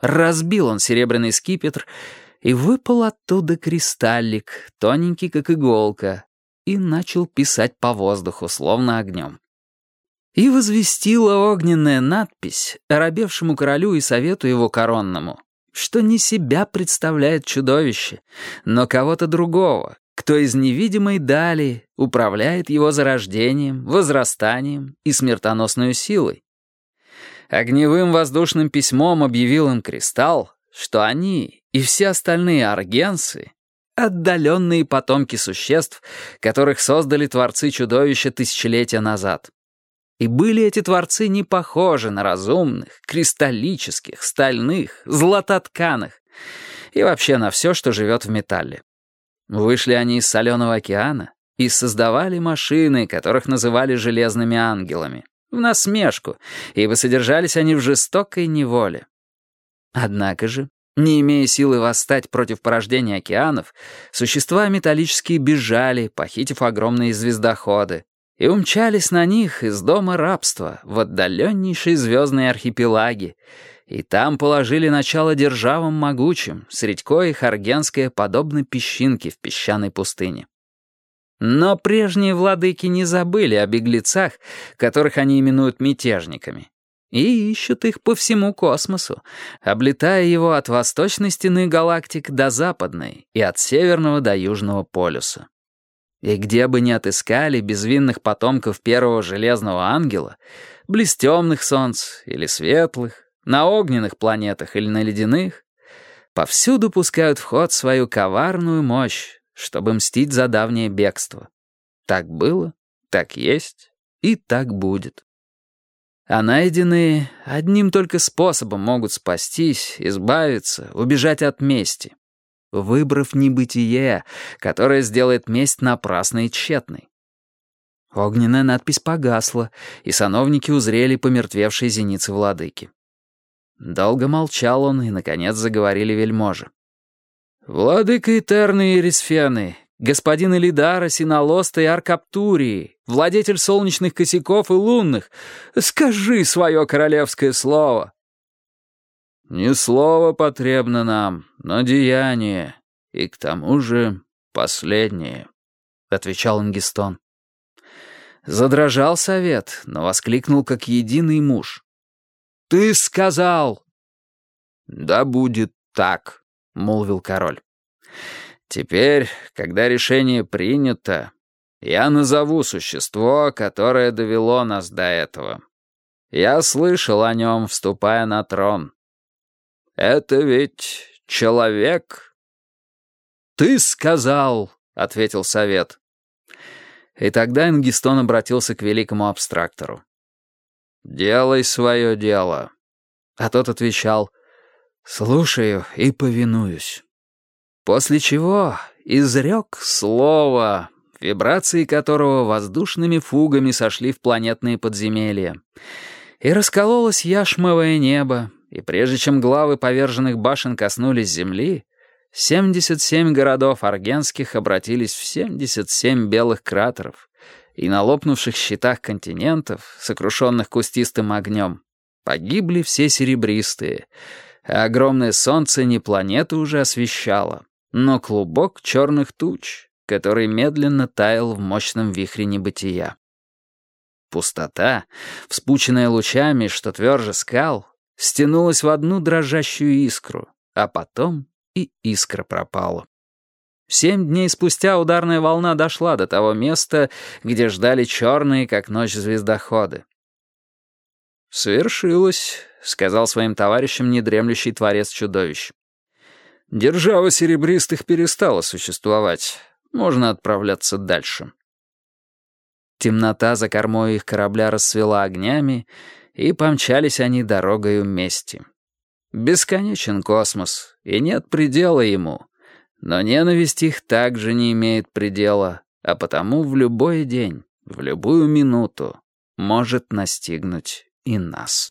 разбил он серебряный скипетр, и выпал оттуда кристаллик, тоненький, как иголка, и начал писать по воздуху, словно огнем. И возвестила огненная надпись оробевшему королю и совету его коронному, что не себя представляет чудовище, но кого-то другого, кто из невидимой дали управляет его зарождением, возрастанием и смертоносной силой. Огневым воздушным письмом объявил им Кристалл, что они и все остальные аргенсы — отдаленные потомки существ, которых создали творцы чудовища тысячелетия назад. И были эти творцы не похожи на разумных, кристаллических, стальных, златотканых и вообще на все, что живет в металле. Вышли они из соленого океана и создавали машины, которых называли «железными ангелами» в насмешку, ибо содержались они в жестокой неволе. Однако же, не имея силы восстать против порождения океанов, существа металлические бежали, похитив огромные звездоходы, и умчались на них из дома рабства в отдаленнейшие звездные архипелаги, и там положили начало державам могучим, средь коих аргенская подобно песчинке в песчаной пустыне. Но прежние владыки не забыли о беглецах, которых они именуют мятежниками, и ищут их по всему космосу, облетая его от восточной стены галактик до западной и от северного до южного полюса. И где бы ни отыскали безвинных потомков первого железного ангела, близ темных солнц или светлых, на огненных планетах или на ледяных, повсюду пускают в ход свою коварную мощь, чтобы мстить за давнее бегство. Так было, так есть и так будет. А найденные одним только способом могут спастись, избавиться, убежать от мести, выбрав небытие, которое сделает месть напрасной и тщетной. Огненная надпись погасла, и сановники узрели помертвевшие зеницы владыки. Долго молчал он, и, наконец, заговорили вельможи. «Владыка Этерны и Рисфены, господин Элидара, Синалоста и Аркаптурии, владетель солнечных косяков и лунных, скажи свое королевское слово!» «Не слово потребно нам, но деяние, и к тому же последнее», — отвечал Ингистон. Задрожал совет, но воскликнул как единый муж. «Ты сказал!» «Да будет так», — молвил король. «Теперь, когда решение принято, я назову существо, которое довело нас до этого. Я слышал о нем, вступая на трон. «Это ведь человек?» «Ты сказал», — ответил совет. И тогда Энгистон обратился к великому абстрактору. «Делай свое дело». А тот отвечал, «Слушаю и повинуюсь». После чего изрек слово, вибрации которого воздушными фугами сошли в планетные подземелья. И раскололось яшмовое небо, и прежде чем главы поверженных башен коснулись земли, 77 городов аргенских обратились в 77 белых кратеров, и на лопнувших щитах континентов, сокрушенных кустистым огнем, погибли все серебристые, огромное солнце не планету уже освещало, но клубок черных туч, который медленно таял в мощном вихре небытия. Пустота, вспученная лучами, что тверже скал, стянулась в одну дрожащую искру, а потом и искра пропала. Семь дней спустя ударная волна дошла до того места, где ждали черные, как ночь, звездоходы. «Свершилось», — сказал своим товарищам недремлющий творец-чудовищ. «Держава серебристых перестала существовать. Можно отправляться дальше». Темнота за кормой их корабля расцвела огнями, и помчались они дорогою мести. Бесконечен космос, и нет предела ему. Но ненависть их также не имеет предела, а потому в любой день, в любую минуту может настигнуть и нас.